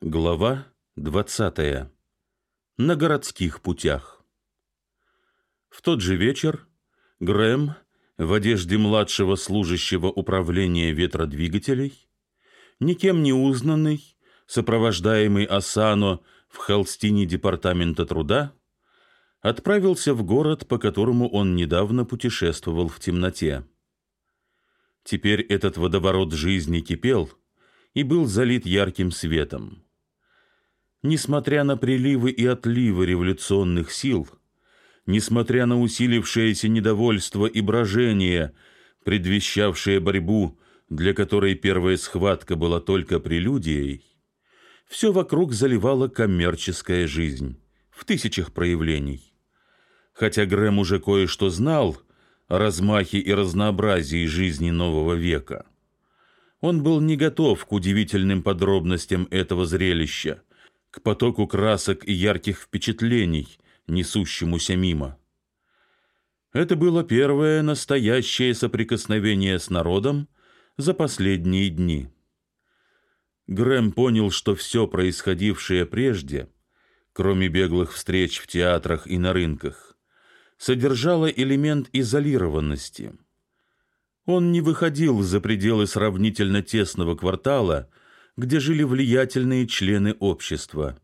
Глава 20. На городских путях. В тот же вечер Грэм в одежде младшего служащего управления ветродвигателей, никем не узнанный, сопровождаемый Асано в холстине департамента труда, отправился в город, по которому он недавно путешествовал в темноте. Теперь этот водоворот жизни кипел и был залит ярким светом. Несмотря на приливы и отливы революционных сил, несмотря на усилившееся недовольство и брожение, предвещавшее борьбу, для которой первая схватка была только прелюдией, все вокруг заливала коммерческая жизнь в тысячах проявлений. Хотя Грэм уже кое-что знал о размахе и разнообразии жизни нового века, он был не готов к удивительным подробностям этого зрелища, к потоку красок и ярких впечатлений, несущемуся мимо. Это было первое настоящее соприкосновение с народом за последние дни. Грэм понял, что все происходившее прежде, кроме беглых встреч в театрах и на рынках, содержало элемент изолированности. Он не выходил за пределы сравнительно тесного квартала, где жили влиятельные члены общества.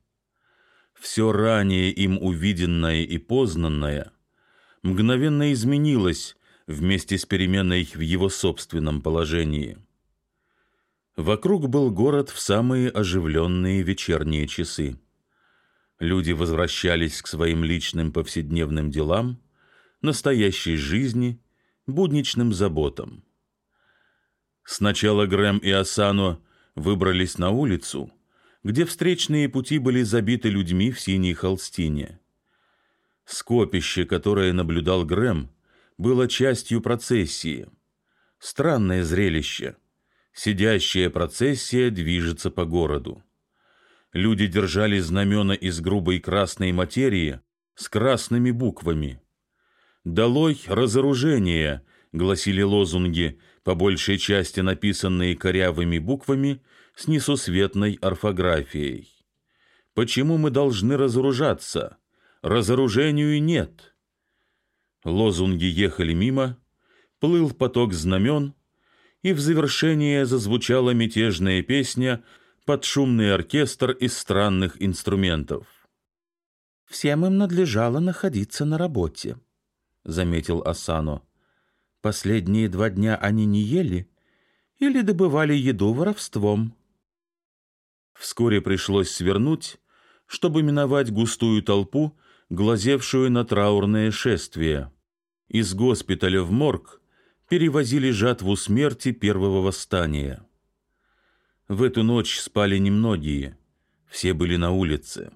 Все ранее им увиденное и познанное мгновенно изменилось вместе с переменой в его собственном положении. Вокруг был город в самые оживленные вечерние часы. Люди возвращались к своим личным повседневным делам, настоящей жизни, будничным заботам. Сначала Грэм и Асано выбрались на улицу, где встречные пути были забиты людьми в синей холстине. Скопище, которое наблюдал Грэм, было частью процессии. Странное зрелище. Сидящая процессия движется по городу. Люди держали знамена из грубой красной материи с красными буквами. «Долой разоружение!» — гласили лозунги, по большей части написанные корявыми буквами с несусветной орфографией. Почему мы должны разоружаться? Разоружению нет. Лозунги ехали мимо, плыл поток знамен, и в завершение зазвучала мятежная песня под шумный оркестр из странных инструментов. «Всем им надлежало находиться на работе», — заметил Асано. Последние два дня они не ели или добывали еду воровством. Вскоре пришлось свернуть, чтобы миновать густую толпу, глазевшую на траурное шествие. Из госпиталя в морг перевозили жатву смерти первого восстания. В эту ночь спали немногие, все были на улице.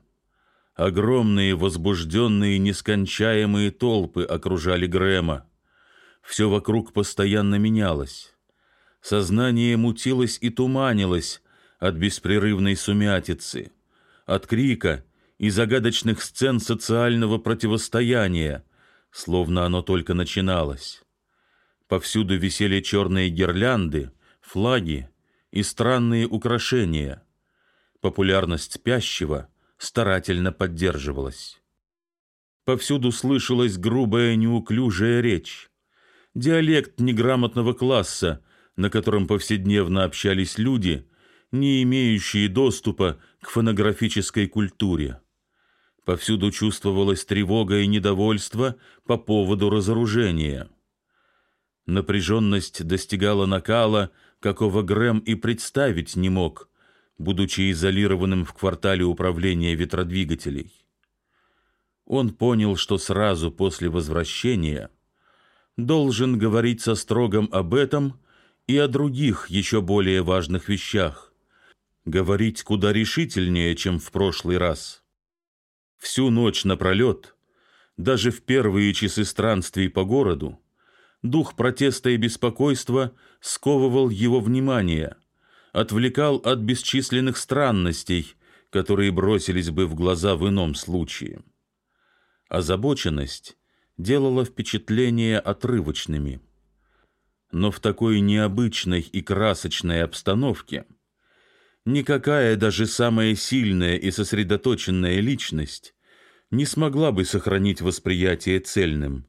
Огромные, возбужденные, нескончаемые толпы окружали Грэма. Все вокруг постоянно менялось. Сознание мутилось и туманилось от беспрерывной сумятицы, от крика и загадочных сцен социального противостояния, словно оно только начиналось. Повсюду висели черные гирлянды, флаги и странные украшения. Популярность спящего старательно поддерживалась. Повсюду слышалась грубая неуклюжая речь диалект неграмотного класса, на котором повседневно общались люди, не имеющие доступа к фонографической культуре. Повсюду чувствовалась тревога и недовольство по поводу разоружения. Напряженность достигала накала, какого Грэм и представить не мог, будучи изолированным в квартале управления ветродвигателей. Он понял, что сразу после возвращения – должен говорить со строгом об этом и о других еще более важных вещах, говорить куда решительнее, чем в прошлый раз. Всю ночь напролет, даже в первые часы странствий по городу, дух протеста и беспокойства сковывал его внимание, отвлекал от бесчисленных странностей, которые бросились бы в глаза в ином случае. Озабоченность делало впечатление отрывочными. Но в такой необычной и красочной обстановке Никакая даже самая сильная и сосредоточенная личность не смогла бы сохранить восприятие цельным.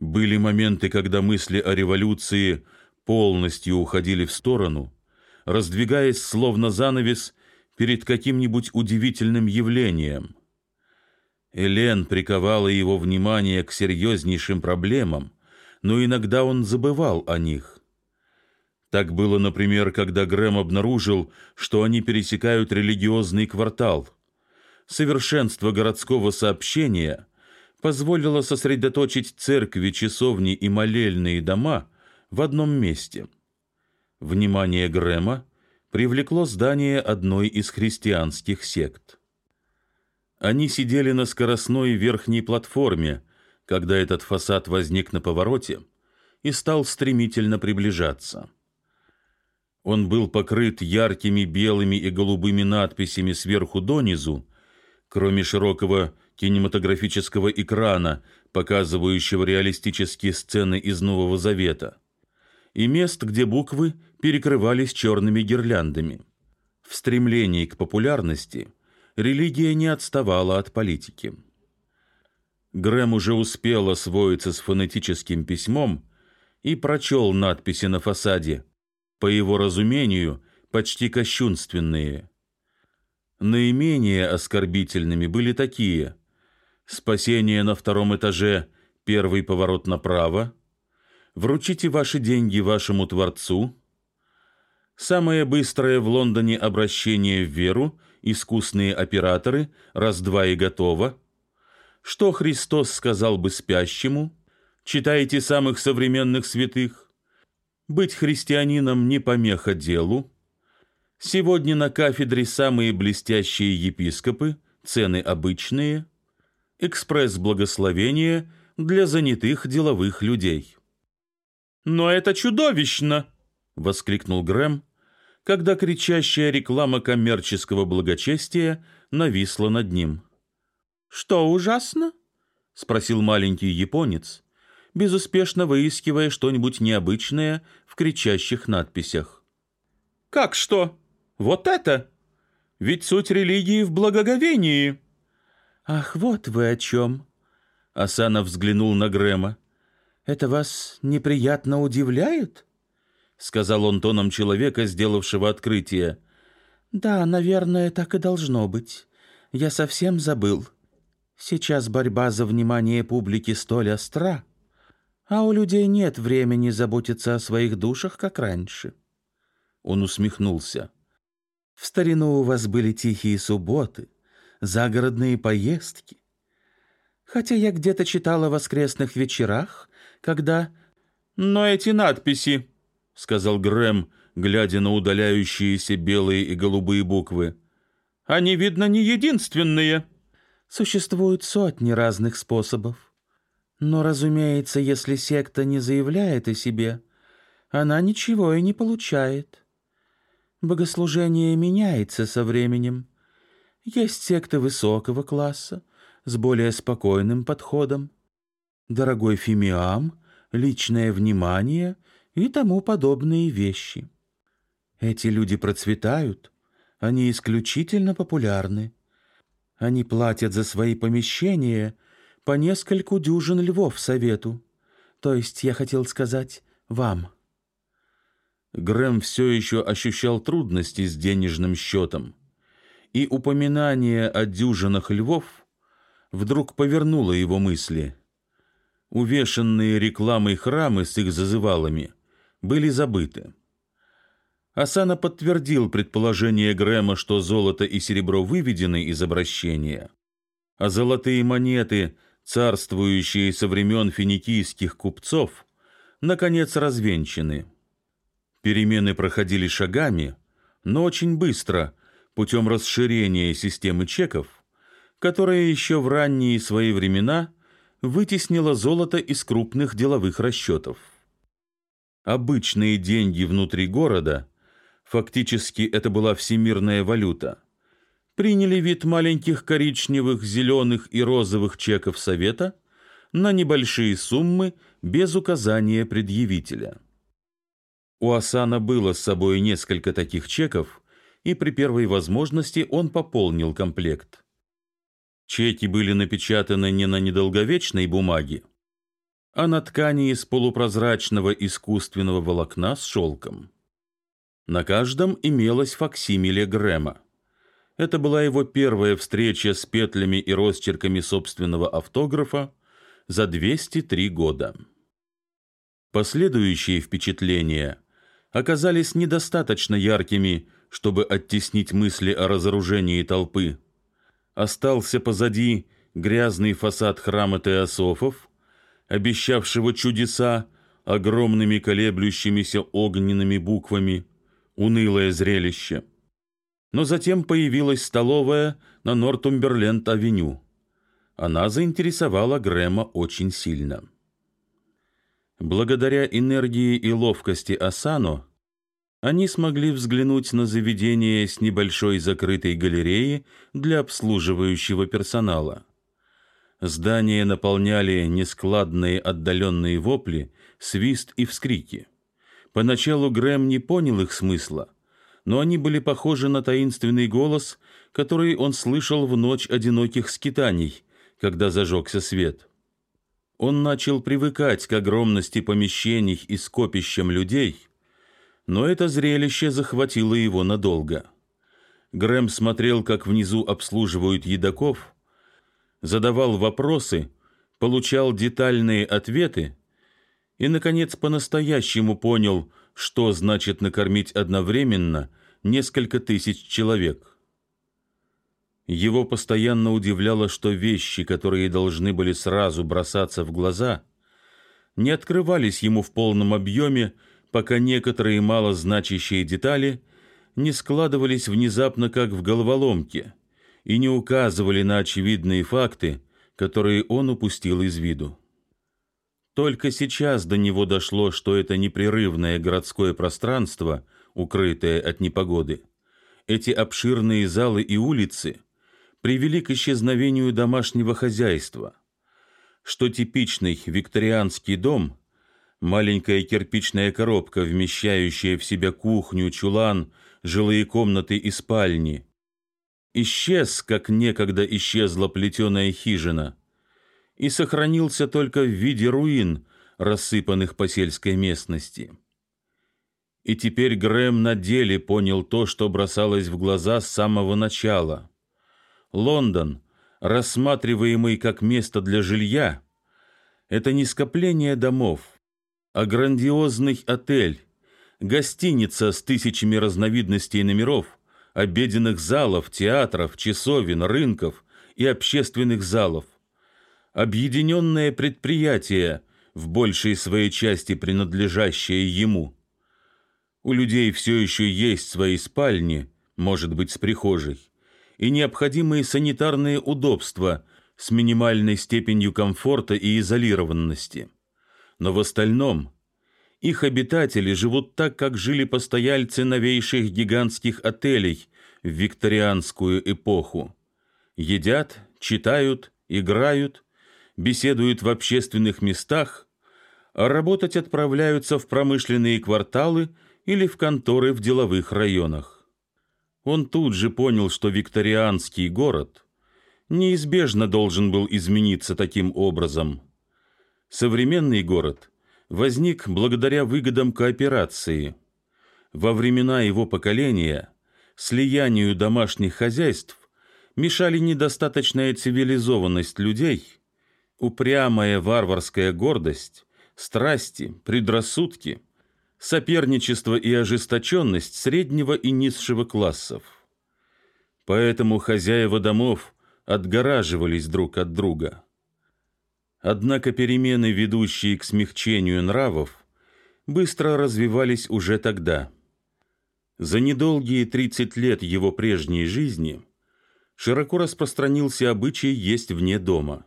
Были моменты, когда мысли о революции полностью уходили в сторону, раздвигаясь словно занавес перед каким-нибудь удивительным явлением. Элен приковала его внимание к серьезнейшим проблемам, но иногда он забывал о них. Так было, например, когда Грэм обнаружил, что они пересекают религиозный квартал. Совершенство городского сообщения позволило сосредоточить церкви, часовни и молельные дома в одном месте. Внимание Грэма привлекло здание одной из христианских сект. Они сидели на скоростной верхней платформе, когда этот фасад возник на повороте и стал стремительно приближаться. Он был покрыт яркими белыми и голубыми надписями сверху донизу, кроме широкого кинематографического экрана, показывающего реалистические сцены из Нового Завета, и мест, где буквы перекрывались черными гирляндами. В стремлении к популярности религия не отставала от политики. Грэм уже успел освоиться с фонетическим письмом и прочел надписи на фасаде – по его разумению, почти кощунственные. Наименее оскорбительными были такие: спасение на втором этаже, первый поворот направо, вручите ваши деньги вашему творцу, самое быстрое в Лондоне обращение в веру, искусные операторы, раз-два и готово. Что Христос сказал бы спящему? Читайте самых современных святых. Быть христианином не помеха делу. Сегодня на кафедре самые блестящие епископы, цены обычные, экспресс благословения для занятых деловых людей. «Но это чудовищно!» — воскликнул Грэм, когда кричащая реклама коммерческого благочестия нависла над ним. «Что ужасно?» — спросил маленький японец, безуспешно выискивая что-нибудь необычное в кричащих надписях. «Как что? Вот это? Ведь суть религии в благоговении!» «Ах, вот вы о чем!» Асана взглянул на Грэма. «Это вас неприятно удивляет?» Сказал он тоном человека, сделавшего открытие. «Да, наверное, так и должно быть. Я совсем забыл. Сейчас борьба за внимание публики столь остра, а у людей нет времени заботиться о своих душах, как раньше. Он усмехнулся. В старину у вас были тихие субботы, загородные поездки. Хотя я где-то читала о воскресных вечерах, когда... Но эти надписи, — сказал Грэм, глядя на удаляющиеся белые и голубые буквы, — они, видно, не единственные. Существуют сотни разных способов. Но, разумеется, если секта не заявляет о себе, она ничего и не получает. Богослужение меняется со временем. Есть секты высокого класса с более спокойным подходом. Дорогой фимиам, личное внимание и тому подобные вещи. Эти люди процветают, они исключительно популярны. Они платят за свои помещения – по нескольку дюжин львов совету. То есть, я хотел сказать, вам. Грэм все еще ощущал трудности с денежным счетом, и упоминание о дюжинах львов вдруг повернуло его мысли. Увешанные рекламой храмы с их зазывалами были забыты. Асана подтвердил предположение Грэма, что золото и серебро выведены из обращения, а золотые монеты царствующие со времен финикийских купцов, наконец развенчаны. Перемены проходили шагами, но очень быстро, путем расширения системы чеков, которая еще в ранние свои времена вытеснила золото из крупных деловых расчетов. Обычные деньги внутри города, фактически это была всемирная валюта, приняли вид маленьких коричневых, зеленых и розовых чеков совета на небольшие суммы без указания предъявителя. У Асана было с собой несколько таких чеков, и при первой возможности он пополнил комплект. Чеки были напечатаны не на недолговечной бумаге, а на ткани из полупрозрачного искусственного волокна с шелком. На каждом имелось факсимиле Грэма. Это была его первая встреча с петлями и росчерками собственного автографа за 203 года. Последующие впечатления оказались недостаточно яркими, чтобы оттеснить мысли о разоружении толпы. Остался позади грязный фасад храма Теософов, обещавшего чудеса огромными колеблющимися огненными буквами, унылое зрелище. Но затем появилась столовая на Нортумберленд-авеню. Она заинтересовала Грэма очень сильно. Благодаря энергии и ловкости Асано они смогли взглянуть на заведение с небольшой закрытой галереей для обслуживающего персонала. Здание наполняли нескладные отдаленные вопли, свист и вскрики. Поначалу Грэм не понял их смысла, но они были похожи на таинственный голос, который он слышал в ночь одиноких скитаний, когда зажегся свет. Он начал привыкать к огромности помещений и скопищам людей, но это зрелище захватило его надолго. Грэм смотрел, как внизу обслуживают едоков, задавал вопросы, получал детальные ответы и, наконец, по-настоящему понял, что значит накормить одновременно несколько тысяч человек. Его постоянно удивляло, что вещи, которые должны были сразу бросаться в глаза, не открывались ему в полном объеме, пока некоторые малозначащие детали не складывались внезапно, как в головоломке, и не указывали на очевидные факты, которые он упустил из виду. Только сейчас до него дошло, что это непрерывное городское пространство, укрытое от непогоды, эти обширные залы и улицы — привели к исчезновению домашнего хозяйства, что типичный викторианский дом, маленькая кирпичная коробка, вмещающая в себя кухню, чулан, жилые комнаты и спальни, исчез, как некогда исчезла плетеная хижина, и сохранился только в виде руин, рассыпанных по сельской местности. И теперь Грэм на деле понял то, что бросалось в глаза с самого начала. Лондон, рассматриваемый как место для жилья, это не скопление домов, а грандиозный отель, гостиница с тысячами разновидностей номеров, обеденных залов, театров, часовен, рынков и общественных залов. Объединенное предприятие, в большей своей части принадлежащее ему. У людей все еще есть свои спальни, может быть, с прихожей и необходимые санитарные удобства с минимальной степенью комфорта и изолированности. Но в остальном их обитатели живут так, как жили постояльцы новейших гигантских отелей в викторианскую эпоху. Едят, читают, играют, беседуют в общественных местах, а работать отправляются в промышленные кварталы или в конторы в деловых районах. Он тут же понял, что викторианский город неизбежно должен был измениться таким образом. Современный город возник благодаря выгодам кооперации. Во времена его поколения слиянию домашних хозяйств мешали недостаточная цивилизованность людей, упрямая варварская гордость, страсти, предрассудки – соперничество и ожесточенность среднего и низшего классов. Поэтому хозяева домов отгораживались друг от друга. Однако перемены, ведущие к смягчению нравов, быстро развивались уже тогда. За недолгие 30 лет его прежней жизни широко распространился обычай есть вне дома.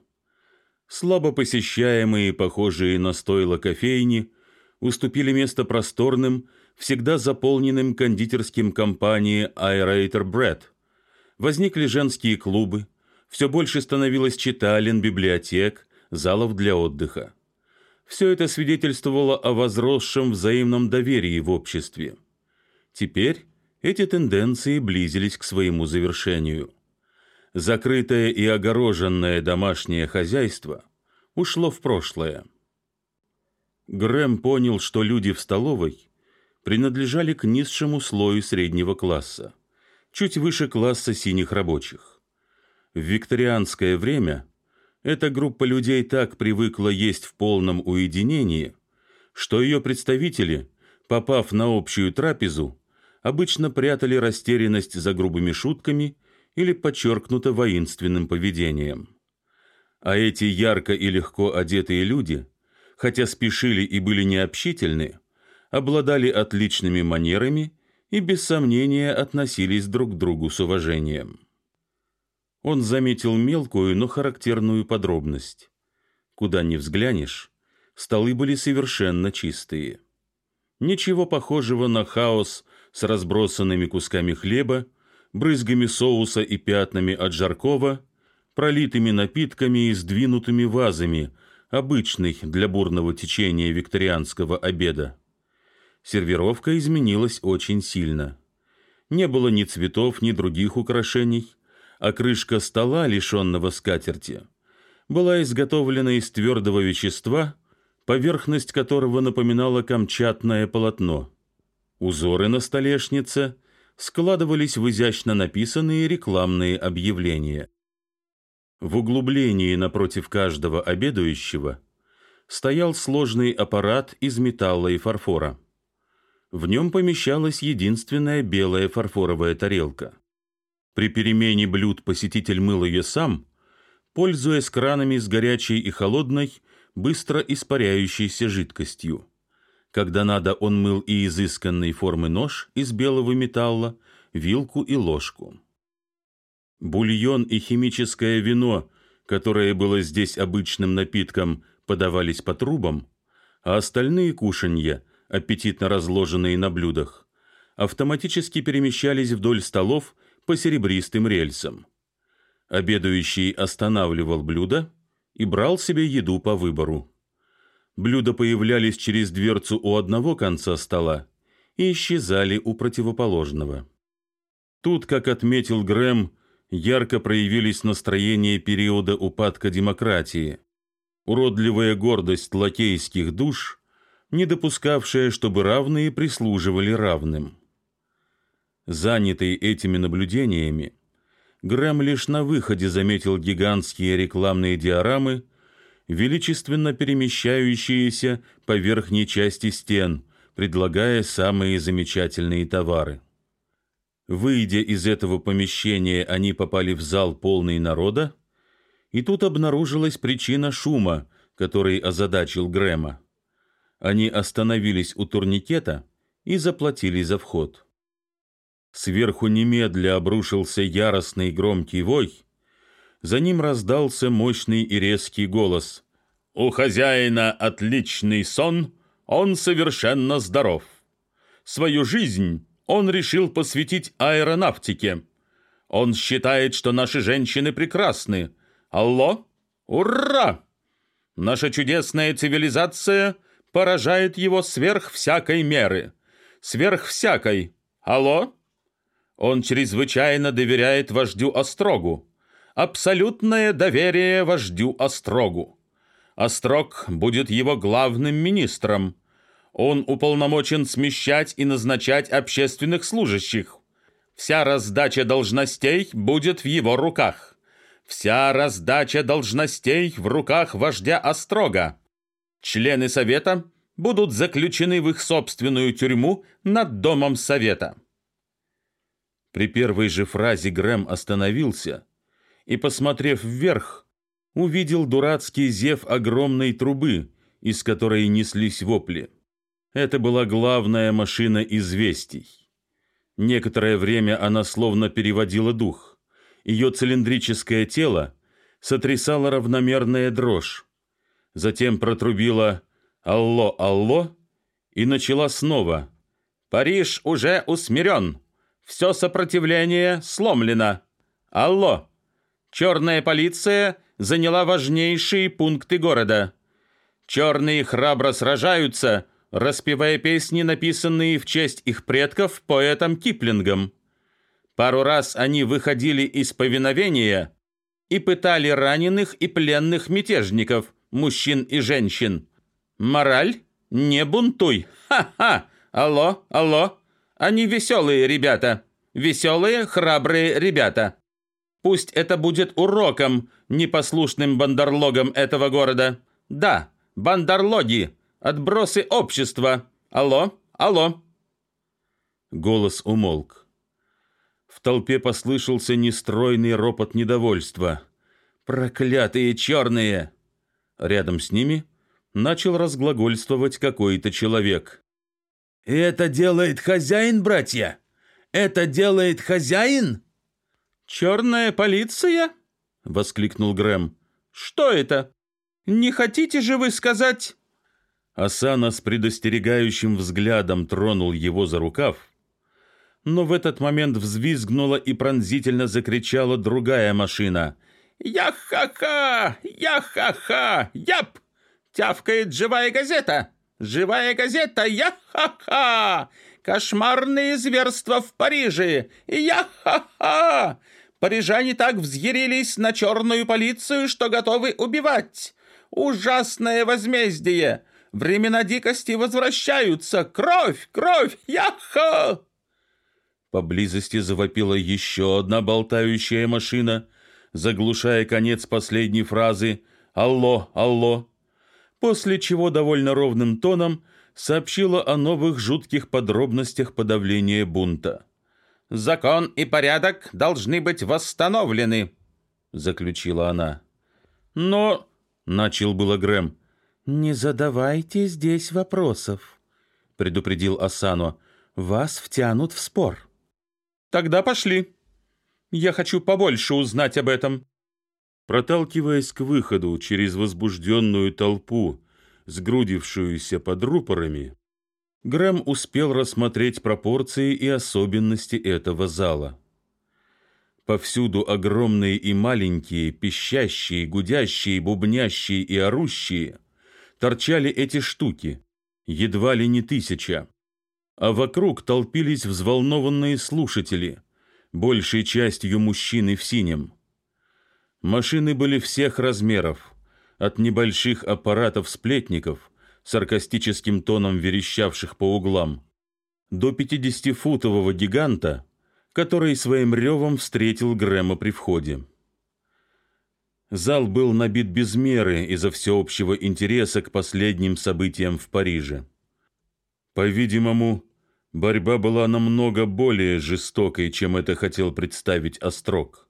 Слабо посещаемые, похожие на стойла кофейни – уступили место просторным, всегда заполненным кондитерским компании Aerator Bread. Возникли женские клубы, все больше становилось читален, библиотек, залов для отдыха. Все это свидетельствовало о возросшем взаимном доверии в обществе. Теперь эти тенденции близились к своему завершению. Закрытое и огороженное домашнее хозяйство ушло в прошлое. Грэм понял, что люди в столовой принадлежали к низшему слою среднего класса, чуть выше класса синих рабочих. В викторианское время эта группа людей так привыкла есть в полном уединении, что ее представители, попав на общую трапезу, обычно прятали растерянность за грубыми шутками или подчеркнуто воинственным поведением. А эти ярко и легко одетые люди, хотя спешили и были необщительны, обладали отличными манерами и без сомнения относились друг к другу с уважением. Он заметил мелкую, но характерную подробность. Куда ни взглянешь, столы были совершенно чистые. Ничего похожего на хаос с разбросанными кусками хлеба, брызгами соуса и пятнами от жаркого, пролитыми напитками и сдвинутыми вазами, обычных для бурного течения викторианского обеда. Сервировка изменилась очень сильно. Не было ни цветов, ни других украшений, а крышка стола, лишенного скатерти, была изготовлена из твердого вещества, поверхность которого напоминала камчатное полотно. Узоры на столешнице складывались в изящно написанные рекламные объявления. В углублении напротив каждого обедающего стоял сложный аппарат из металла и фарфора. В нем помещалась единственная белая фарфоровая тарелка. При перемене блюд посетитель мыл ее сам, пользуясь кранами с горячей и холодной, быстро испаряющейся жидкостью. Когда надо, он мыл и изысканной формы нож из белого металла, вилку и ложку. Бульон и химическое вино, которое было здесь обычным напитком, подавались по трубам, а остальные кушанья, аппетитно разложенные на блюдах, автоматически перемещались вдоль столов по серебристым рельсам. Обедающий останавливал блюдо и брал себе еду по выбору. Блюда появлялись через дверцу у одного конца стола и исчезали у противоположного. Тут, как отметил Грэм, ярко проявились настроения периода упадка демократии. Уродливая гордость лакейских душ, не допускавшая, чтобы равные прислуживали равным. Занятый этими наблюдениями, Грэм лишь на выходе заметил гигантские рекламные диорамы, величественно перемещающиеся по верхней части стен, предлагая самые замечательные товары. Выйдя из этого помещения, они попали в зал полный народа, и тут обнаружилась причина шума, который озадачил Грэма. Они остановились у турникета и заплатили за вход. Сверху немедля обрушился яростный громкий вой. За ним раздался мощный и резкий голос. «У хозяина отличный сон, он совершенно здоров. Свою жизнь он решил посвятить аэронавтике. Он считает, что наши женщины прекрасны. Алло? Ура! Наша чудесная цивилизация поражает его сверх всякой меры. Сверх всякой. Алло? Он чрезвычайно доверяет вождю Острогу. Абсолютное доверие вождю Острогу. Острог будет его главным министром. Он уполномочен смещать и назначать общественных служащих. Вся раздача должностей будет в его руках. Вся раздача должностей в руках вождя Острога. Члены совета будут заключены в их собственную тюрьму над домом совета. При первой же фразе Грэм остановился и, посмотрев вверх, увидел дурацкий зев огромной трубы, из которой неслись вопли. Это была главная машина известий. Некоторое время она словно переводила дух. Ее цилиндрическое тело сотрясало равномерная дрожь. Затем протрубила «Алло, алло!» и начала снова «Париж уже усмирен!» Все сопротивление сломлено. Алло! Черная полиция заняла важнейшие пункты города. Черные храбро сражаются, распевая песни, написанные в честь их предков поэтом Киплингом. Пару раз они выходили из повиновения и пытали раненых и пленных мятежников, мужчин и женщин. Мораль – не бунтуй. Ха-ха! Алло, алло. Они веселые ребята. Веселые, храбрые ребята. Пусть это будет уроком непослушным бандарлогам этого города. Да, бандарлоги, отбросы общества. Алло, алло. Голос умолк. В толпе послышался нестройный ропот недовольства. «Проклятые черные!» Рядом с ними начал разглагольствовать какой-то человек. «Это делает хозяин, братья? Это делает хозяин?» «Черная полиция?» — воскликнул Грэм. «Что это? Не хотите же вы сказать...» Асана с предостерегающим взглядом тронул его за рукав, но в этот момент взвизгнула и пронзительно закричала другая машина. «Я-ха-ха! Я-ха-ха! Яп! Тявкает живая газета! Живая газета! Я-ха-ха! Кошмарные зверства в Париже! Я-ха-ха! Парижане так взъярились на черную полицию, что готовы убивать. Ужасное возмездие! Времена дикости возвращаются! Кровь! Кровь! Яха!» Поблизости завопила еще одна болтающая машина, заглушая конец последней фразы «Алло! Алло!», после чего довольно ровным тоном сообщила о новых жутких подробностях подавления бунта. «Закон и порядок должны быть восстановлены», — заключила она. «Но...» — начал было Грэм. «Не задавайте здесь вопросов», — предупредил Асано. «Вас втянут в спор». «Тогда пошли. Я хочу побольше узнать об этом». Проталкиваясь к выходу через возбужденную толпу, сгрудившуюся под рупорами, Грэм успел рассмотреть пропорции и особенности этого зала. Повсюду огромные и маленькие, пищащие, гудящие, бубнящие и орущие, торчали эти штуки, едва ли не тысяча. А вокруг толпились взволнованные слушатели, большей частью мужчины в синем. Машины были всех размеров, от небольших аппаратов-сплетников – саркастическим тоном верещавших по углам, до пятидесятифутового гиганта, который своим ревом встретил Грэма при входе. Зал был набит без меры из-за всеобщего интереса к последним событиям в Париже. По-видимому, борьба была намного более жестокой, чем это хотел представить Острог.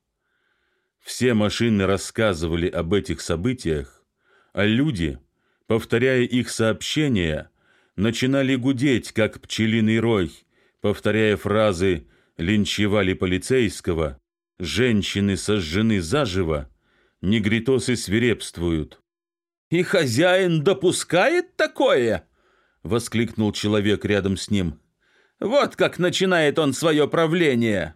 Все машины рассказывали об этих событиях, а люди – повторяя их сообщения, начинали гудеть, как пчелиный рой, повторяя фразы «линчевали полицейского», «женщины сожжены заживо», «негритосы свирепствуют». «И хозяин допускает такое?» — воскликнул человек рядом с ним. «Вот как начинает он свое правление!»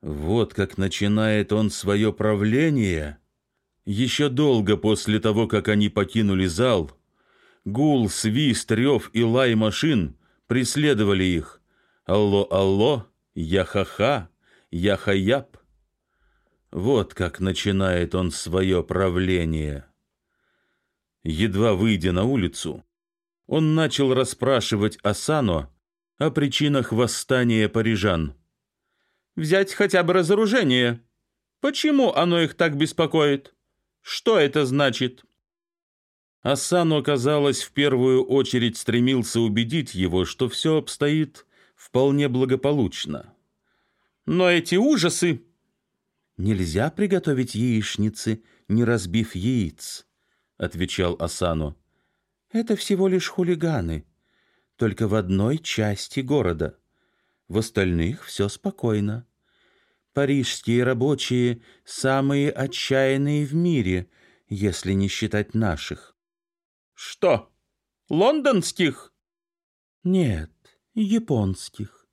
«Вот как начинает он свое правление!» Еще долго после того, как они покинули зал, гул, свист, рев и лай машин преследовали их. Алло, алло, я-ха-ха, я-ха-яп. Вот как начинает он свое правление. Едва выйдя на улицу, он начал расспрашивать Асано о причинах восстания парижан. «Взять хотя бы разоружение. Почему оно их так беспокоит?» Что это значит? Асану, казалось, в первую очередь стремился убедить его, что все обстоит вполне благополучно. Но эти ужасы... «Нельзя приготовить яичницы, не разбив яиц», — отвечал Асану. «Это всего лишь хулиганы, только в одной части города. В остальных все спокойно парижские рабочие самые отчаянные в мире, если не считать наших. Что? Лондонских? Нет, японских.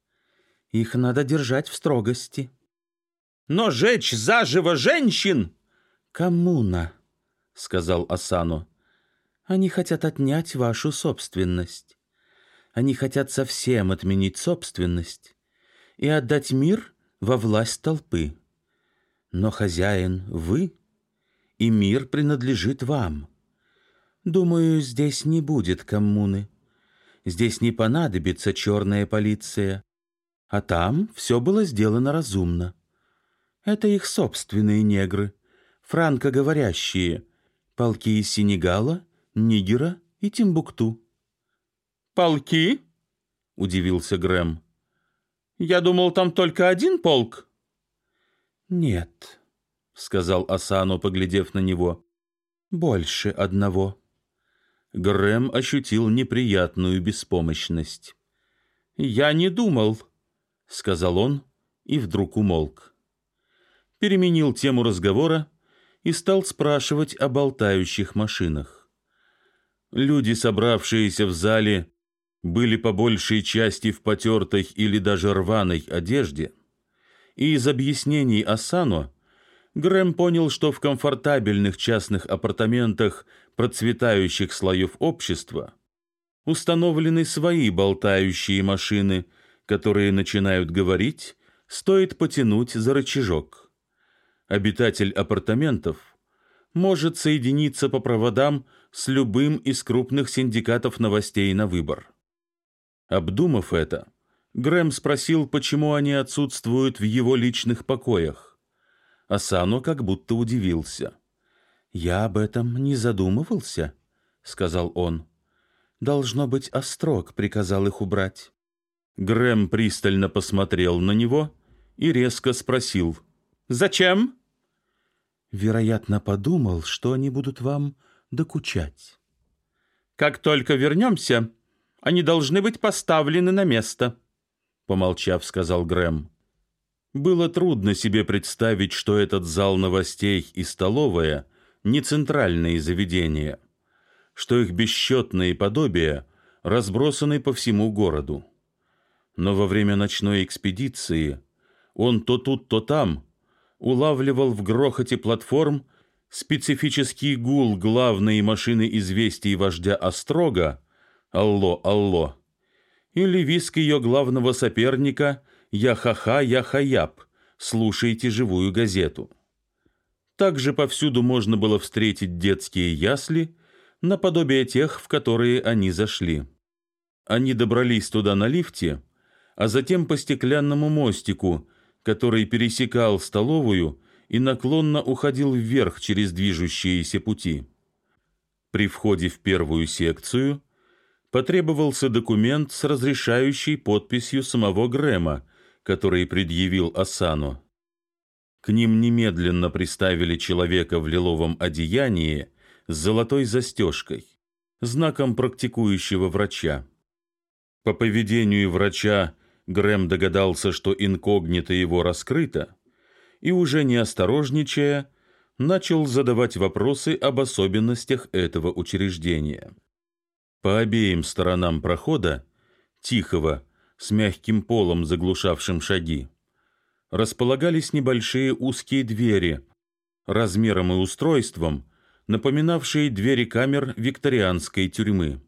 Их надо держать в строгости. Но жечь заживо женщин? Коммуна, сказал Асану. Они хотят отнять вашу собственность. Они хотят совсем отменить собственность и отдать мир во власть толпы. Но хозяин вы, и мир принадлежит вам. Думаю, здесь не будет коммуны. Здесь не понадобится черная полиция. А там все было сделано разумно. Это их собственные негры, франкоговорящие, полки из Сенегала, Нигера и Тимбукту. «Полки?» — удивился Грэм. «Я думал, там только один полк». «Нет», — сказал Асану, поглядев на него, — «больше одного». Грэм ощутил неприятную беспомощность. «Я не думал», — сказал он и вдруг умолк. Переменил тему разговора и стал спрашивать о болтающих машинах. Люди, собравшиеся в зале, были по большей части в потертой или даже рваной одежде — и из объяснений Асано Грэм понял, что в комфортабельных частных апартаментах процветающих слоев общества установлены свои болтающие машины, которые начинают говорить, стоит потянуть за рычажок. Обитатель апартаментов может соединиться по проводам с любым из крупных синдикатов новостей на выбор. Обдумав это, Грэм спросил, почему они отсутствуют в его личных покоях. Асано как будто удивился. «Я об этом не задумывался», — сказал он. «Должно быть, Острог приказал их убрать». Грэм пристально посмотрел на него и резко спросил. «Зачем?» «Вероятно, подумал, что они будут вам докучать». «Как только вернемся, они должны быть поставлены на место», помолчав, сказал Грэм. Было трудно себе представить, что этот зал новостей и столовая не центральные заведения, что их бесчетные подобия разбросаны по всему городу. Но во время ночной экспедиции он то тут, то там улавливал в грохоте платформ специфический гул главной машины известий вождя Острога «Алло, алло!» или виск ее главного соперника «Яхаха, Яхаяб», слушайте живую газету. Также повсюду можно было встретить детские ясли, наподобие тех, в которые они зашли. Они добрались туда на лифте, а затем по стеклянному мостику, который пересекал столовую и наклонно уходил вверх через движущиеся пути. При входе в первую секцию потребовался документ с разрешающей подписью самого Грэма, который предъявил Асану. К ним немедленно приставили человека в лиловом одеянии с золотой застежкой, знаком практикующего врача. По поведению врача Грэм догадался, что инкогнито его раскрыто, и уже не осторожничая, начал задавать вопросы об особенностях этого учреждения. По обеим сторонам прохода, тихого, с мягким полом, заглушавшим шаги, располагались небольшие узкие двери, размером и устройством, напоминавшие двери камер викторианской тюрьмы.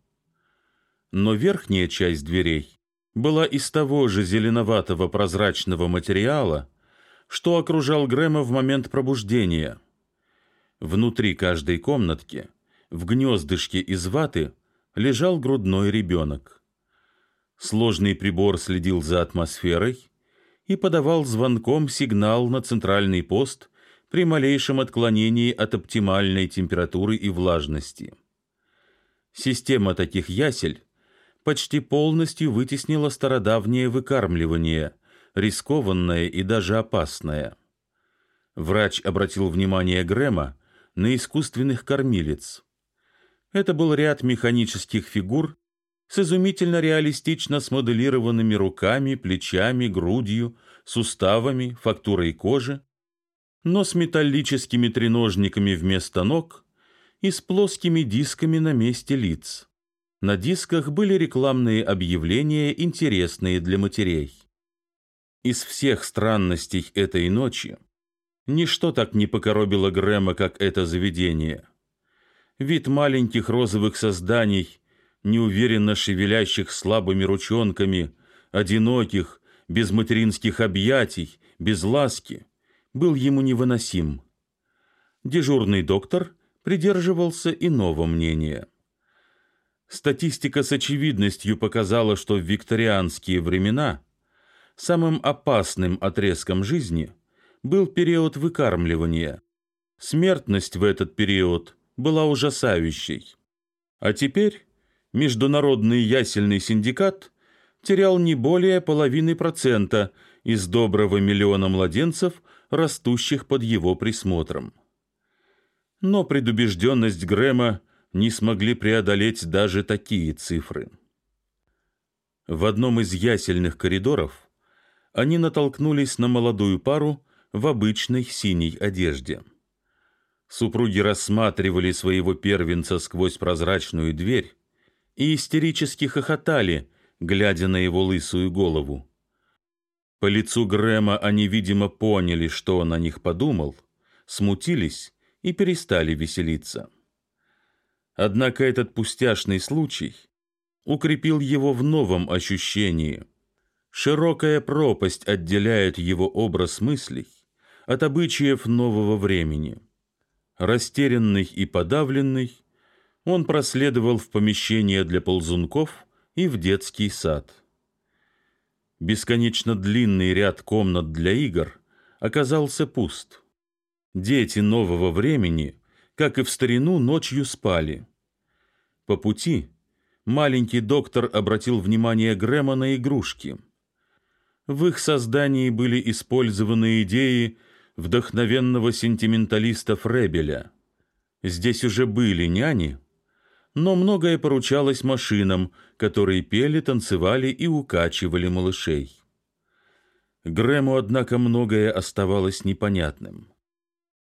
Но верхняя часть дверей была из того же зеленоватого прозрачного материала, что окружал Грэма в момент пробуждения. Внутри каждой комнатки, в гнездышке из ваты, лежал грудной ребенок. Сложный прибор следил за атмосферой и подавал звонком сигнал на центральный пост при малейшем отклонении от оптимальной температуры и влажности. Система таких ясель почти полностью вытеснила стародавнее выкармливание, рискованное и даже опасное. Врач обратил внимание Грэма на искусственных кормилец – это был ряд механических фигур с изумительно реалистично смоделированными руками, плечами, грудью, суставами, фактурой кожи, но с металлическими треножниками вместо ног и с плоскими дисками на месте лиц. На дисках были рекламные объявления, интересные для матерей. Из всех странностей этой ночи ничто так не покоробило Грэма, как это заведение – Вид маленьких розовых созданий, неуверенно шевелящих слабыми ручонками, одиноких, без материнских объятий, без ласки, был ему невыносим. Дежурный доктор придерживался иного мнения. Статистика с очевидностью показала, что в викторианские времена самым опасным отрезком жизни был период выкармливания. Смертность в этот период была ужасающей. А теперь Международный ясельный синдикат терял не более половины процента из доброго миллиона младенцев, растущих под его присмотром. Но предубежденность Грэма не смогли преодолеть даже такие цифры. В одном из ясельных коридоров они натолкнулись на молодую пару в обычной синей одежде. Супруги рассматривали своего первенца сквозь прозрачную дверь и истерически хохотали, глядя на его лысую голову. По лицу Грэма они, видимо, поняли, что он о них подумал, смутились и перестали веселиться. Однако этот пустяшный случай укрепил его в новом ощущении. Широкая пропасть отделяет его образ мыслей от обычаев нового времени. Растерянный и подавленный, он проследовал в помещение для ползунков и в детский сад. Бесконечно длинный ряд комнат для игр оказался пуст. Дети нового времени, как и в старину, ночью спали. По пути маленький доктор обратил внимание Грэма на игрушки. В их создании были использованы идеи вдохновенного сентименталиста Фребеля. Здесь уже были няни, но многое поручалось машинам, которые пели, танцевали и укачивали малышей. Грэму, однако, многое оставалось непонятным.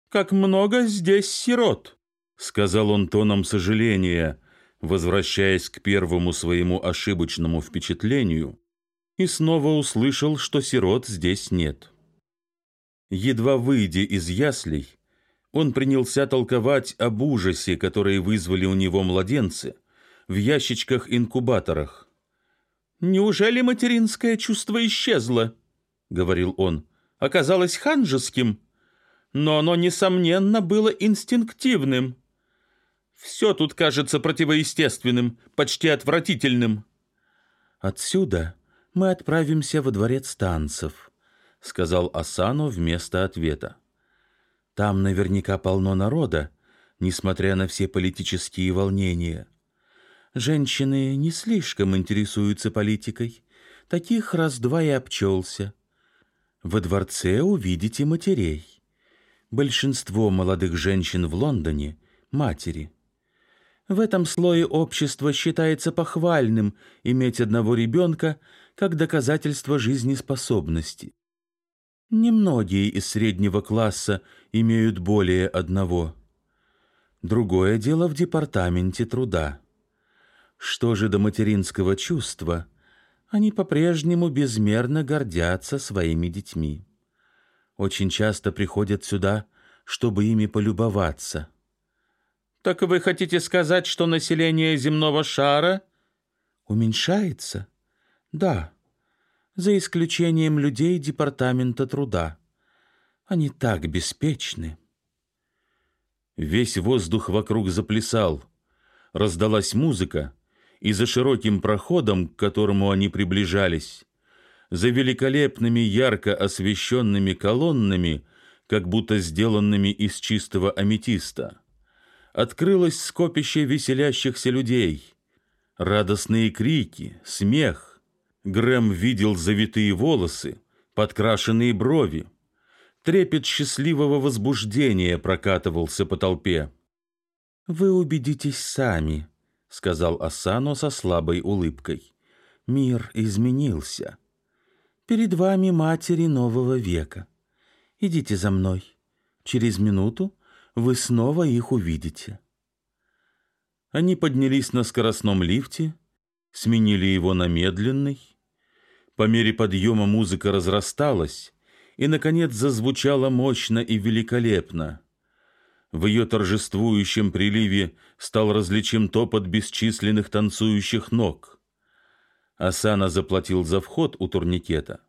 «Как много здесь сирот!» — сказал он тоном сожаления, возвращаясь к первому своему ошибочному впечатлению, и снова услышал, что сирот здесь нет. Едва выйдя из яслей, он принялся толковать об ужасе, который вызвали у него младенцы в ящичках-инкубаторах. «Неужели материнское чувство исчезло?» — говорил он. «Оказалось ханжеским, но оно, несомненно, было инстинктивным. Все тут кажется противоестественным, почти отвратительным». «Отсюда мы отправимся во дворец танцев», — сказал Асану вместо ответа. Там наверняка полно народа, несмотря на все политические волнения. Женщины не слишком интересуются политикой. Таких раз-два и обчелся. Во дворце увидите матерей. Большинство молодых женщин в Лондоне — матери. В этом слое общества считается похвальным иметь одного ребенка как доказательство жизнеспособности. Немногие из среднего класса имеют более одного. Другое дело в департаменте труда. Что же до материнского чувства, они по-прежнему безмерно гордятся своими детьми. Очень часто приходят сюда, чтобы ими полюбоваться. Так вы хотите сказать, что население земного шара уменьшается? Да за исключением людей Департамента труда. Они так беспечны. Весь воздух вокруг заплясал. Раздалась музыка, и за широким проходом, к которому они приближались, за великолепными ярко освещенными колоннами, как будто сделанными из чистого аметиста, открылось скопище веселящихся людей, радостные крики, смех, Грэм видел завитые волосы, подкрашенные брови. Трепет счастливого возбуждения прокатывался по толпе. «Вы убедитесь сами», — сказал Асано со слабой улыбкой. «Мир изменился. Перед вами матери нового века. Идите за мной. Через минуту вы снова их увидите». Они поднялись на скоростном лифте, сменили его на медленный, по мере подъема музыка разрасталась и, наконец, зазвучала мощно и великолепно. В ее торжествующем приливе стал различим топот бесчисленных танцующих ног. Асана заплатил за вход у турникета,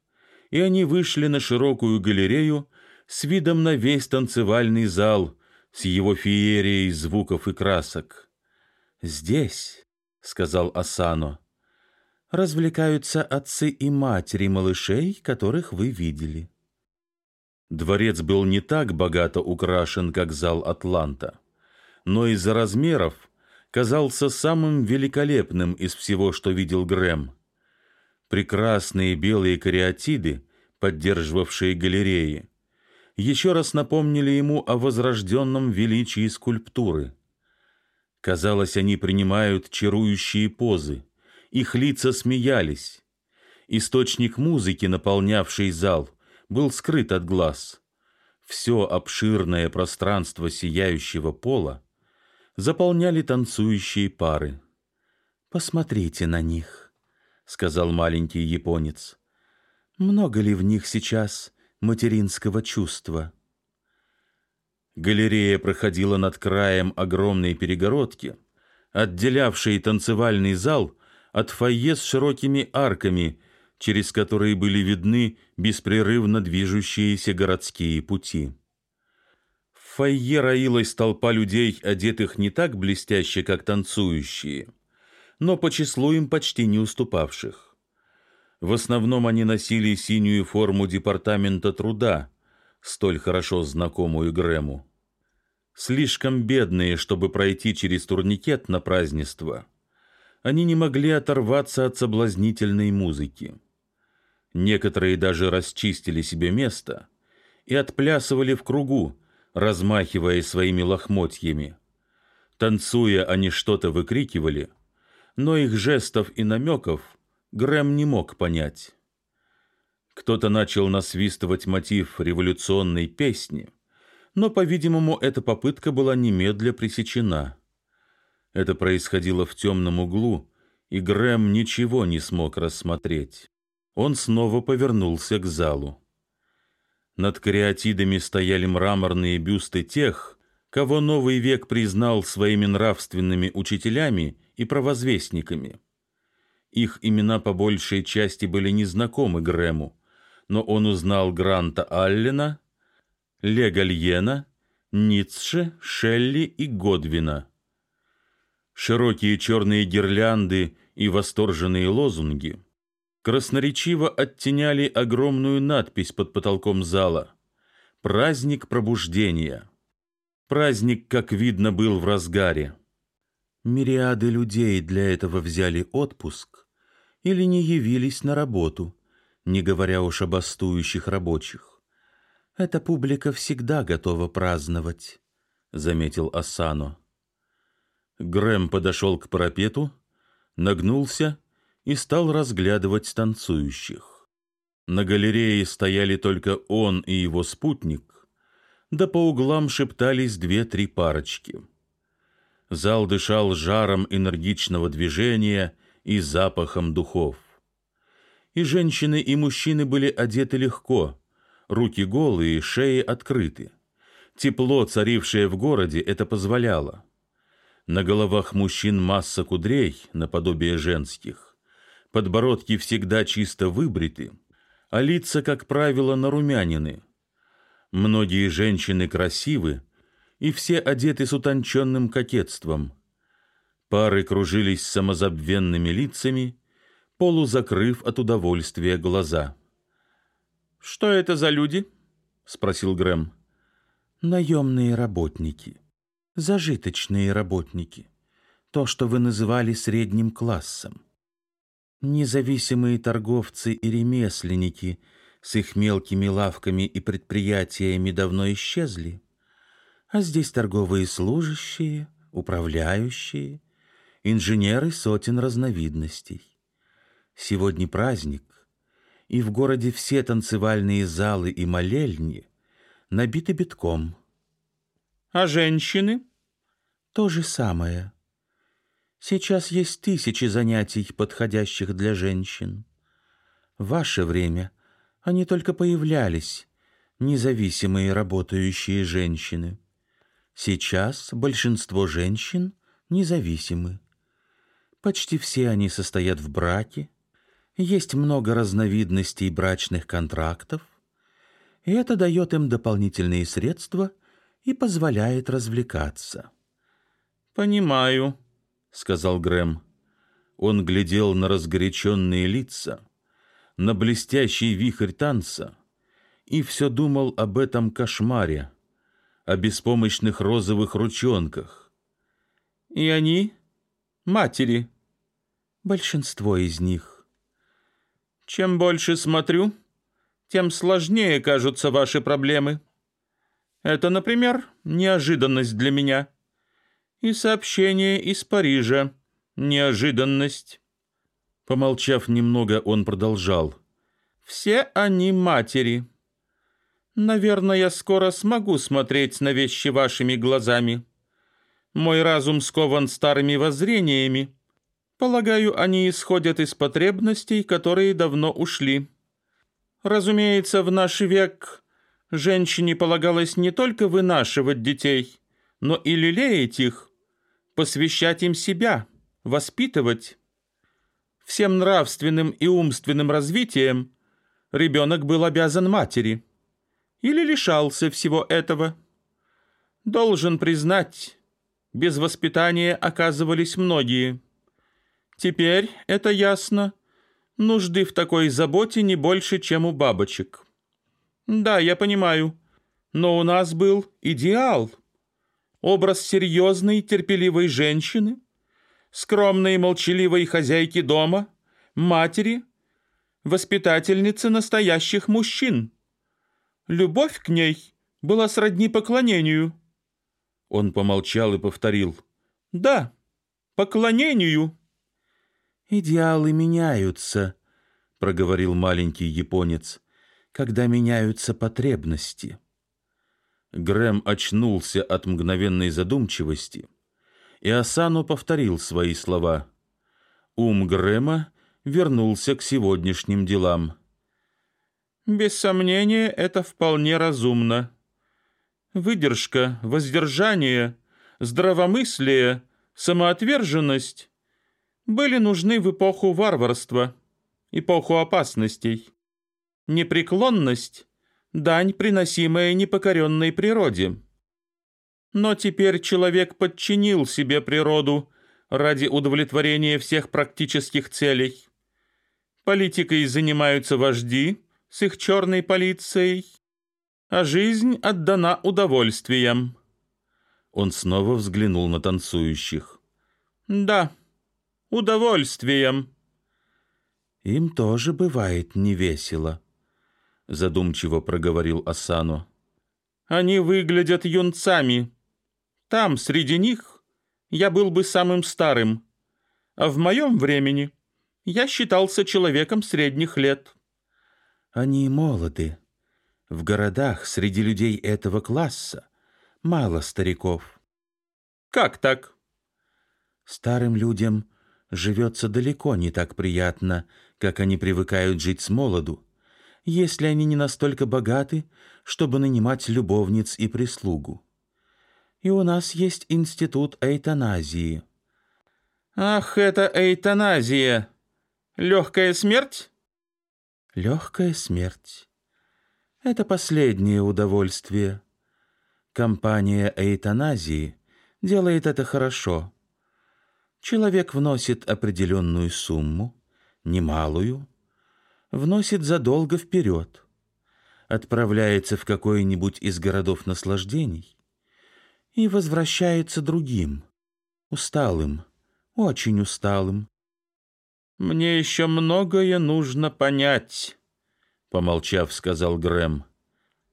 и они вышли на широкую галерею с видом на весь танцевальный зал с его феерией звуков и красок. «Здесь», — сказал Асано, — «развлекаются отцы и матери малышей, которых вы видели». Дворец был не так богато украшен, как зал Атланта, но из-за размеров казался самым великолепным из всего, что видел Грэм. Прекрасные белые кариатиды, поддерживавшие галереи, еще раз напомнили ему о возрожденном величии скульптуры. Казалось, они принимают чарующие позы, их лица смеялись. Источник музыки, наполнявший зал — был скрыт от глаз. Все обширное пространство сияющего пола заполняли танцующие пары. «Посмотрите на них», — сказал маленький японец. «Много ли в них сейчас материнского чувства?» Галерея проходила над краем огромной перегородки, отделявшей танцевальный зал от фойе с широкими арками — через которые были видны беспрерывно движущиеся городские пути. В фойе роилась толпа людей, одетых не так блестяще, как танцующие, но по числу им почти не уступавших. В основном они носили синюю форму департамента труда, столь хорошо знакомую Грэму. Слишком бедные, чтобы пройти через турникет на празднество, они не могли оторваться от соблазнительной музыки. Некоторые даже расчистили себе место и отплясывали в кругу, размахивая своими лохмотьями. Танцуя, они что-то выкрикивали, но их жестов и намеков Грэм не мог понять. Кто-то начал насвистывать мотив революционной песни, но, по-видимому, эта попытка была немедля пресечена. Это происходило в темном углу, и Грэм ничего не смог рассмотреть он снова повернулся к залу. Над кариатидами стояли мраморные бюсты тех, кого новый век признал своими нравственными учителями и провозвестниками. Их имена по большей части были незнакомы Грэму, но он узнал Гранта Аллена, Ле Гальена, Ницше, Шелли и Годвина. Широкие черные гирлянды и восторженные лозунги — красноречиво оттеняли огромную надпись под потолком зала «Праздник пробуждения». Праздник, как видно, был в разгаре. Мириады людей для этого взяли отпуск или не явились на работу, не говоря уж об бастующих рабочих. Эта публика всегда готова праздновать, заметил Асано. Грэм подошел к парапету, нагнулся и стал разглядывать танцующих. На галерее стояли только он и его спутник, да по углам шептались две-три парочки. Зал дышал жаром энергичного движения и запахом духов. И женщины, и мужчины были одеты легко, руки голые, шеи открыты. Тепло, царившее в городе, это позволяло. На головах мужчин масса кудрей, наподобие женских подбородки всегда чисто выбриты, а лица, как правило, нарумянины. Многие женщины красивы, и все одеты с утонченным кокетством. Пары кружились самозабвенными лицами, полузакрыв от удовольствия глаза. «Что это за люди?» — спросил Грэм. «Наемные работники, зажиточные работники, то, что вы называли средним классом. Независимые торговцы и ремесленники с их мелкими лавками и предприятиями давно исчезли, а здесь торговые служащие, управляющие, инженеры сотен разновидностей. Сегодня праздник, и в городе все танцевальные залы и молельни набиты битком. А женщины? То же самое. Сейчас есть тысячи занятий, подходящих для женщин. В ваше время они только появлялись, независимые работающие женщины. Сейчас большинство женщин независимы. Почти все они состоят в браке, есть много разновидностей брачных контрактов, и это дает им дополнительные средства и позволяет развлекаться. «Понимаю», — сказал Грэм. Он глядел на разгоряченные лица, на блестящий вихрь танца и все думал об этом кошмаре, о беспомощных розовых ручонках. «И они матери?» «Большинство из них». «Чем больше смотрю, тем сложнее кажутся ваши проблемы. Это, например, неожиданность для меня. И сообщение из Парижа» неожиданность. Помолчав немного, он продолжал. «Все они матери. Наверное, я скоро смогу смотреть на вещи вашими глазами. Мой разум скован старыми воззрениями. Полагаю, они исходят из потребностей, которые давно ушли. Разумеется, в наш век женщине полагалось не только вынашивать детей, но и лелеять их, посвящать им себя» воспитывать. Всем нравственным и умственным развитием ребенок был обязан матери или лишался всего этого. Должен признать, без воспитания оказывались многие. Теперь, это ясно, нужды в такой заботе не больше, чем у бабочек. Да, я понимаю, но у нас был идеал. Образ серьезной, терпеливой женщины — скромной и молчаливой хозяйки дома, матери, воспитательницы настоящих мужчин. Любовь к ней была сродни поклонению. Он помолчал и повторил. «Да, поклонению». «Идеалы меняются», — проговорил маленький японец, «когда меняются потребности». Грэм очнулся от мгновенной задумчивости — и Асану повторил свои слова. Ум Грэма вернулся к сегодняшним делам. «Без сомнения, это вполне разумно. Выдержка, воздержание, здравомыслие, самоотверженность были нужны в эпоху варварства, эпоху опасностей. Непреклонность — дань, приносимая непокоренной природе». Но теперь человек подчинил себе природу ради удовлетворения всех практических целей. Политикой занимаются вожди с их черной полицией, а жизнь отдана удовольствиям. Он снова взглянул на танцующих. Да, удовольствием. Им тоже бывает невесело, задумчиво проговорил Асану. Они выглядят юнцами, там, среди них, я был бы самым старым, а в моем времени я считался человеком средних лет. Они молоды. В городах среди людей этого класса мало стариков. Как так? Старым людям живется далеко не так приятно, как они привыкают жить с молоду, если они не настолько богаты, чтобы нанимать любовниц и прислугу и у нас есть институт эйтаназии». «Ах, это эйтаназия! Легкая смерть?» «Легкая смерть. Это последнее удовольствие. Компания эйтаназии делает это хорошо. Человек вносит определенную сумму, немалую, вносит задолго вперед, отправляется в какой-нибудь из городов наслаждений, и возвращается другим, усталым, очень усталым. «Мне еще многое нужно понять», — помолчав, сказал Грэм.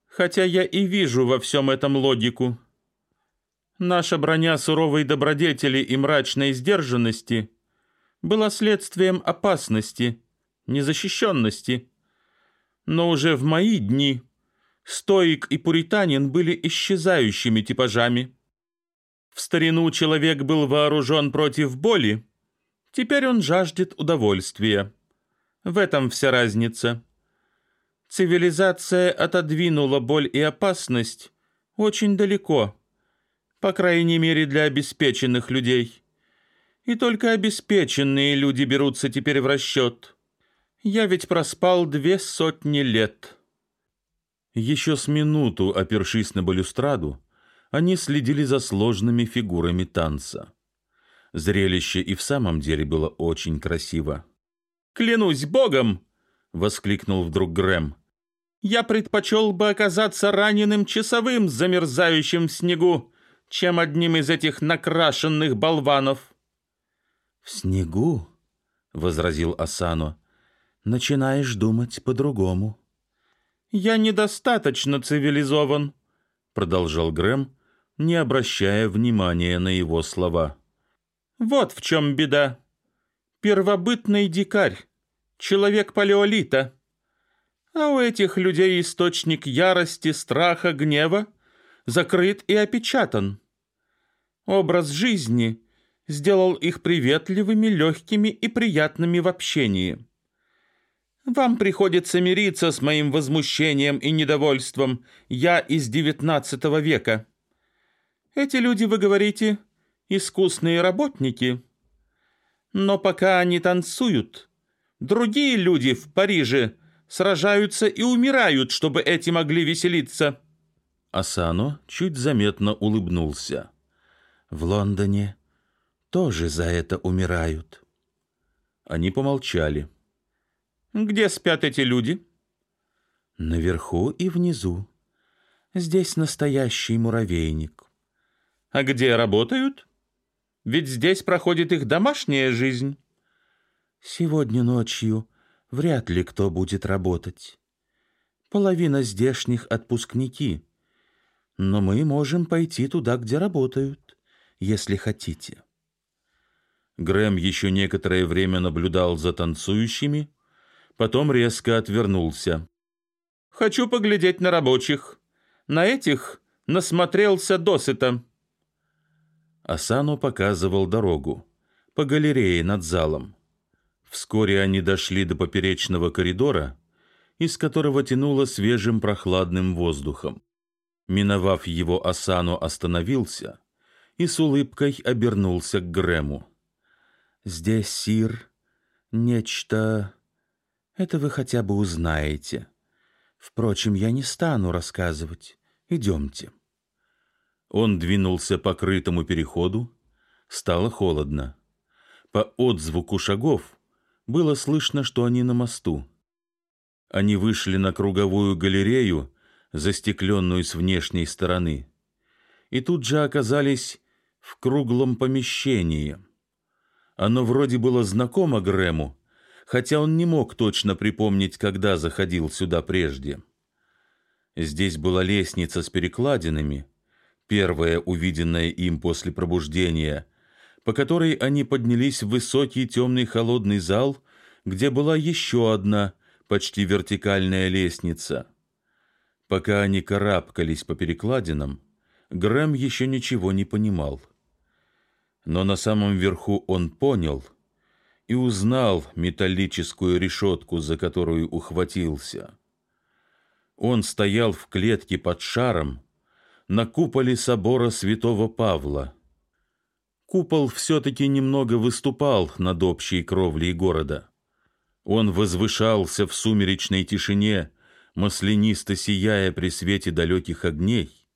«Хотя я и вижу во всем этом логику. Наша броня суровой добродетели и мрачной сдержанности была следствием опасности, незащищенности. Но уже в мои дни Стоик и пуританин были исчезающими типажами. В старину человек был вооружен против боли, теперь он жаждет удовольствия. В этом вся разница. Цивилизация отодвинула боль и опасность очень далеко, По крайней мере, для обеспеченных людей. И только обеспеченные люди берутся теперь в расчет. Я ведь проспал две сотни лет». Еще с минуту, опершись на балюстраду, они следили за сложными фигурами танца. Зрелище и в самом деле было очень красиво. «Клянусь богом!» — воскликнул вдруг Грэм. «Я предпочел бы оказаться раненым часовым, замерзающим в снегу, чем одним из этих накрашенных болванов». «В снегу?» — возразил Асано. «Начинаешь думать по-другому». «Я недостаточно цивилизован», — продолжал Грэм, не обращая внимания на его слова. «Вот в чем беда. Первобытный дикарь, человек палеолита. А у этих людей источник ярости, страха, гнева закрыт и опечатан. Образ жизни сделал их приветливыми, легкими и приятными в общении. Вам приходится мириться с моим возмущением и недовольством. Я из девятнадцатого века. Эти люди, вы говорите, искусные работники. Но пока они танцуют, другие люди в Париже сражаются и умирают, чтобы эти могли веселиться. Асано чуть заметно улыбнулся. В Лондоне тоже за это умирают. Они помолчали. Где спят эти люди? Наверху и внизу. Здесь настоящий муравейник. А где работают? Ведь здесь проходит их домашняя жизнь. Сегодня ночью вряд ли кто будет работать. Половина здешних отпускники. Но мы можем пойти туда, где работают, если хотите. Грэм еще некоторое время наблюдал за танцующими, потом резко отвернулся. «Хочу поглядеть на рабочих. На этих насмотрелся досыта». Асану показывал дорогу по галерее над залом. Вскоре они дошли до поперечного коридора, из которого тянуло свежим прохладным воздухом. Миновав его, Асану остановился и с улыбкой обернулся к Грему. «Здесь, Сир, нечто это вы хотя бы узнаете. Впрочем, я не стану рассказывать. Идемте. Он двинулся по крытому переходу. Стало холодно. По отзвуку шагов было слышно, что они на мосту. Они вышли на круговую галерею, застекленную с внешней стороны, и тут же оказались в круглом помещении. Оно вроде было знакомо Грэму, хотя он не мог точно припомнить, когда заходил сюда прежде. Здесь была лестница с перекладинами, первая, увиденная им после пробуждения, по которой они поднялись в высокий темный холодный зал, где была еще одна, почти вертикальная лестница. Пока они карабкались по перекладинам, Грэм еще ничего не понимал. Но на самом верху он понял — и узнал металлическую решетку, за которую ухватился. Он стоял в клетке под шаром на куполе собора святого Павла. Купол все-таки немного выступал над общей кровлей города. Он возвышался в сумеречной тишине, маслянисто сияя при свете далеких огней,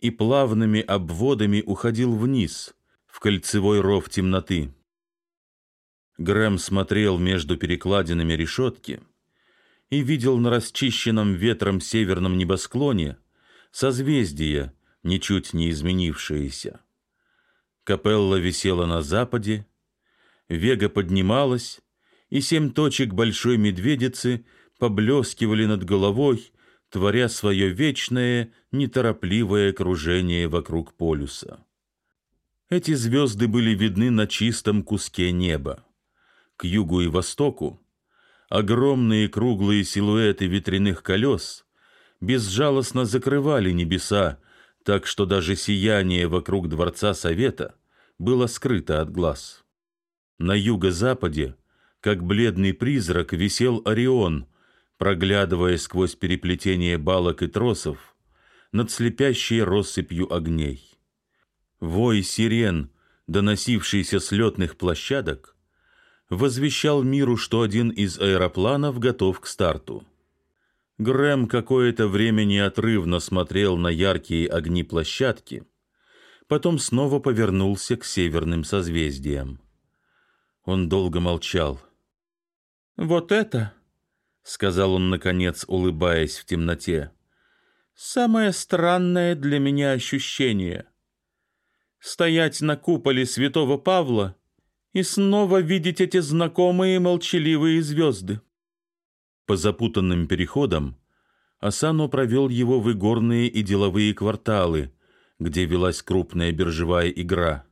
и плавными обводами уходил вниз, в кольцевой ров темноты. Грэм смотрел между перекладинами решетки и видел на расчищенном ветром северном небосклоне созвездие, ничуть не изменившееся. Капелла висела на западе, Вега поднималась, и семь точек большой медведицы поблескивали над головой, творя свое вечное, неторопливое кружение вокруг полюса. Эти звезды были видны на чистом куске неба югу и востоку, огромные круглые силуэты ветряных колес безжалостно закрывали небеса, так что даже сияние вокруг Дворца Совета было скрыто от глаз. На юго-западе, как бледный призрак, висел Орион, проглядывая сквозь переплетение балок и тросов над слепящей россыпью огней. Вой сирен, доносившийся с летных площадок, возвещал миру, что один из аэропланов готов к старту. Грэм какое-то время неотрывно смотрел на яркие огни площадки, потом снова повернулся к северным созвездиям. Он долго молчал. «Вот это», — сказал он, наконец, улыбаясь в темноте, — «самое странное для меня ощущение. Стоять на куполе святого Павла и снова видеть эти знакомые молчаливые звезды». По запутанным переходам Асано провел его в игорные и деловые кварталы, где велась крупная биржевая игра,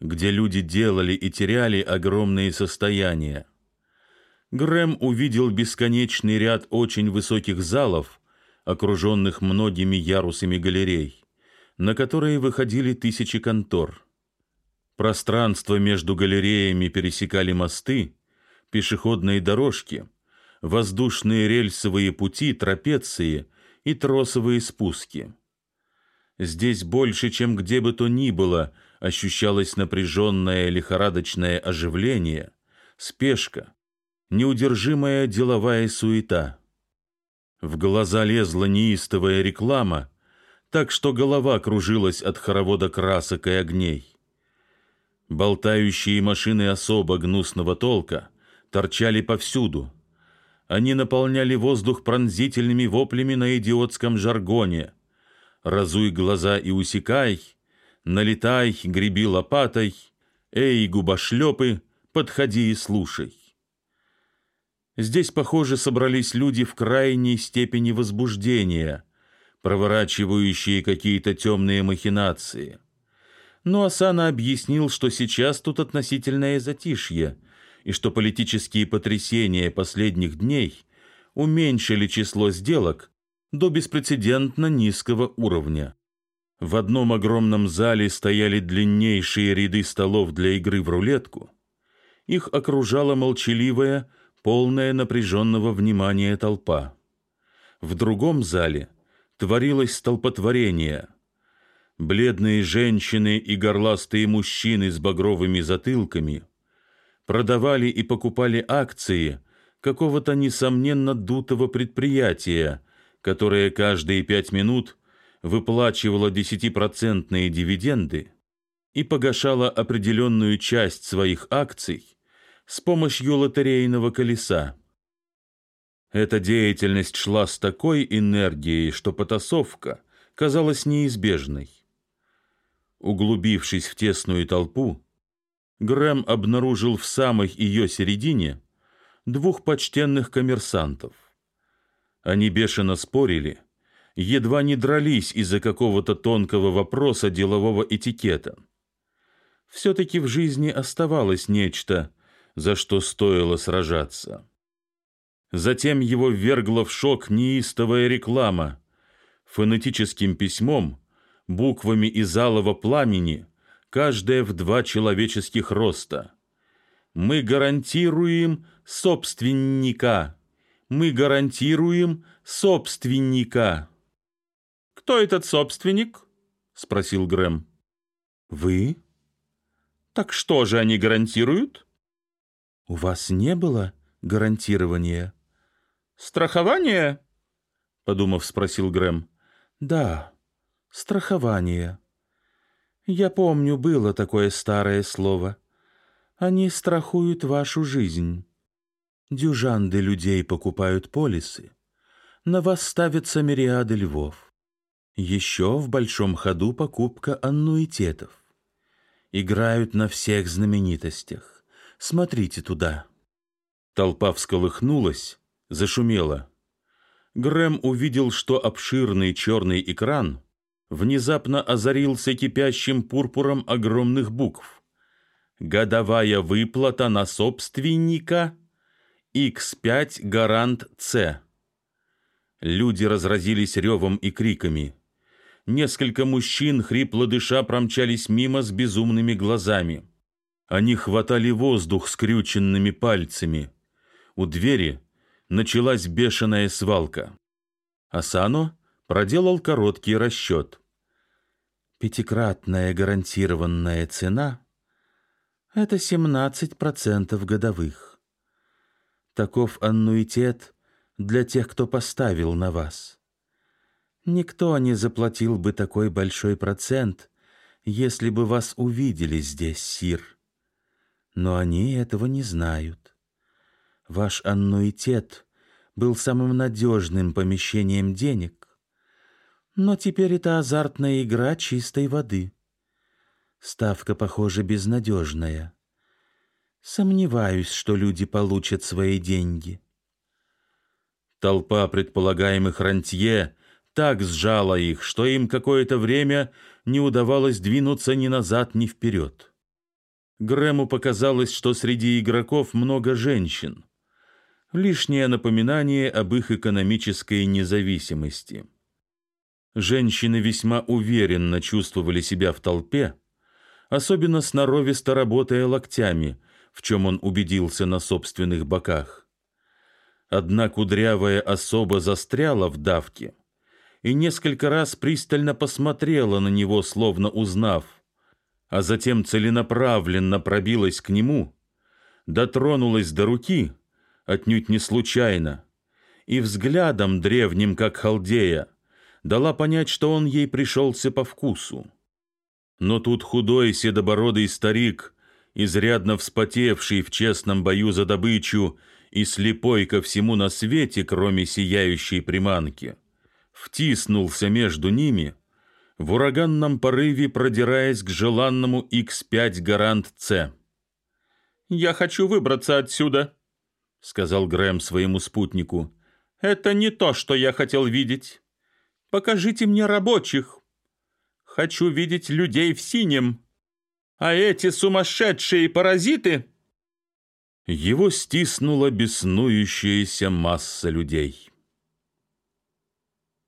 где люди делали и теряли огромные состояния. Грэм увидел бесконечный ряд очень высоких залов, окруженных многими ярусами галерей, на которые выходили тысячи контор. Пространство между галереями пересекали мосты, пешеходные дорожки — воздушные рельсовые пути, трапеции и тросовые спуски. Здесь больше, чем где бы то ни было, ощущалось напряженное лихорадочное оживление, спешка, неудержимая деловая суета. В глаза лезла неистовая реклама, так что голова кружилась от хоровода красок и огней. Болтающие машины особо гнусного толка торчали повсюду — они наполняли воздух пронзительными воплями на идиотском жаргоне. «Разуй глаза и усекай», «Налетай, греби лопатой», «Эй, губошлепы, подходи и слушай». Здесь, похоже, собрались люди в крайней степени возбуждения, проворачивающие какие-то темные махинации. Но Асана объяснил, что сейчас тут относительное затишье — и что политические потрясения последних дней уменьшили число сделок до беспрецедентно низкого уровня. В одном огромном зале стояли длиннейшие ряды столов для игры в рулетку. Их окружала молчаливая, полная напряженного внимания толпа. В другом зале творилось столпотворение. Бледные женщины и горластые мужчины с багровыми затылками продавали и покупали акции какого-то несомненно дутого предприятия, которое каждые пять минут выплачивало десятипроцентные дивиденды и погашало определенную часть своих акций с помощью лотерейного колеса. Эта деятельность шла с такой энергией, что потасовка казалась неизбежной. Углубившись в тесную толпу, Грэм обнаружил в самой ее середине двух почтенных коммерсантов. Они бешено спорили, едва не дрались из-за какого-то тонкого вопроса делового этикета. Все-таки в жизни оставалось нечто, за что стоило сражаться. Затем его ввергла в шок неистовая реклама. Фонетическим письмом, буквами из алого пламени – каждая в два человеческих роста. Мы гарантируем собственника. Мы гарантируем собственника. Кто этот собственник? спросил Грэм. Вы? Так что же они гарантируют? У вас не было гарантирования. Страхование? подумав, спросил Грэм. Да, страхование. Я помню, было такое старое слово. Они страхуют вашу жизнь. Дюжанды людей покупают полисы. На вас ставятся мириады львов. Еще в большом ходу покупка аннуитетов. Играют на всех знаменитостях. Смотрите туда. Толпа всколыхнулась, зашумела. Грэм увидел, что обширный черный экран — внезапно озарился кипящим пурпуром огромных букв. Годовая выплата на собственника X5 гарант С. Люди разразились ревом и криками. Несколько мужчин, хрипло дыша, промчались мимо с безумными глазами. Они хватали воздух скрюченными пальцами. У двери началась бешеная свалка. Асано проделал короткий расчет. Пятикратная гарантированная цена — это 17% годовых. Таков аннуитет для тех, кто поставил на вас. Никто не заплатил бы такой большой процент, если бы вас увидели здесь, Сир. Но они этого не знают. Ваш аннуитет был самым надежным помещением денег, но теперь это азартная игра чистой воды. Ставка, похоже, безнадежная. Сомневаюсь, что люди получат свои деньги. Толпа предполагаемых рантье так сжала их, что им какое-то время не удавалось двинуться ни назад, ни вперед. Грэму показалось, что среди игроков много женщин. Лишнее напоминание об их экономической независимости. Женщины весьма уверенно чувствовали себя в толпе, особенно сноровисто работая локтями, в чем он убедился на собственных боках. Одна кудрявая особа застряла в давке и несколько раз пристально посмотрела на него, словно узнав — а затем целенаправленно пробилась к нему, дотронулась до руки, отнюдь не случайно, и взглядом древним, как халдея, дала понять, что он ей пришелся по вкусу. Но тут худой седобородый старик, изрядно вспотевший в честном бою за добычу и слепой ко всему на свете, кроме сияющей приманки, втиснулся между ними — в ураганном порыве продираясь к желанному X5 Гарант С. «Я хочу выбраться отсюда», — сказал Грэм своему спутнику. «Это не то, что я хотел видеть. Покажите мне рабочих. Хочу видеть людей в синем. А эти сумасшедшие паразиты...» Его стиснула беснующаяся масса людей.